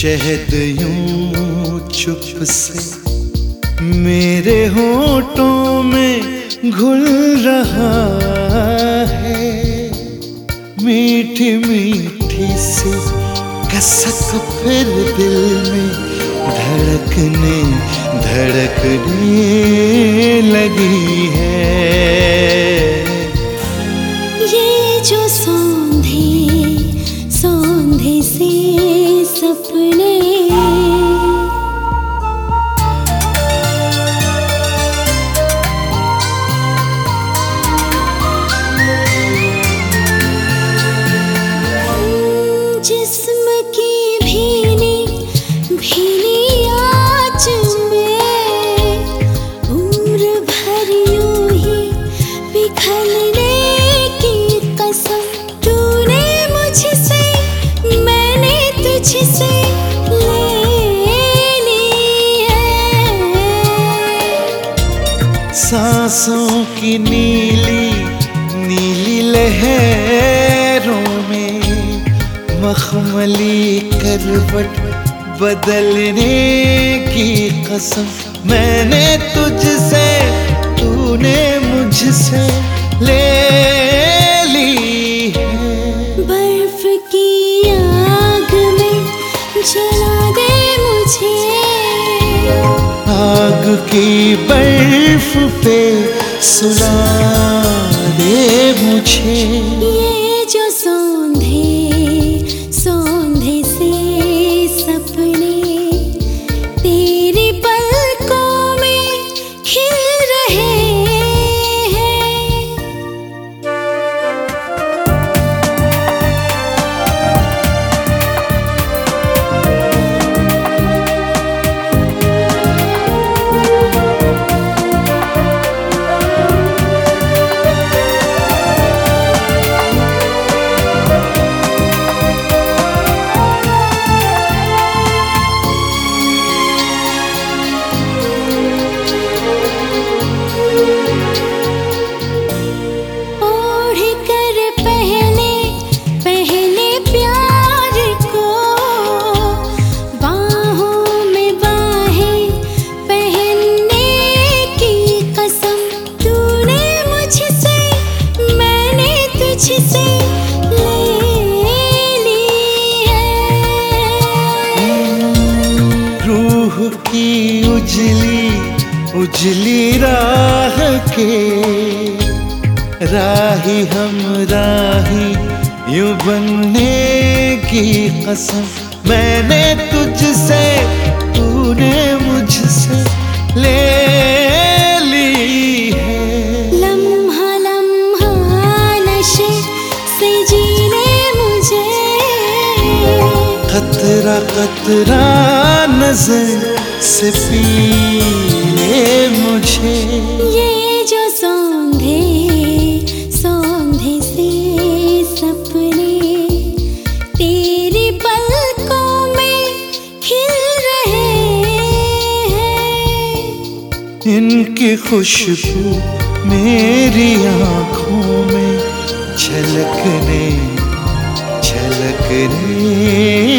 शहद यूँ चुप से मेरे होठों में घुल रहा है। मीठी मीठी सी कसक फिर दिल में धड़कने धड़कने लगी है। ये जो सौंधे सौंधे से सपने सांसों की नीली नीली लहरों में मखमली करवट बदलने की कसम। मैंने तुझसे, तूने मुझसे ले ली है। बर्फ़ की जला दे मुझे। आग की बर्फ़ पे सुला दे मुझे। ये उजली राह के राही हम राही यूँ बनने की कसम। मैंने तुझसे तूने मुझसे ले ली है। लम्हा लम्हा नशे से जीने मुझे। खतरा खतरा नज़र से पी ले मुझे। ये जो सौंधे सौंधे से सपने तेरी पलकों में खिल रहे हैं। इनकी खुशबू मेरी आँखों में झलकने है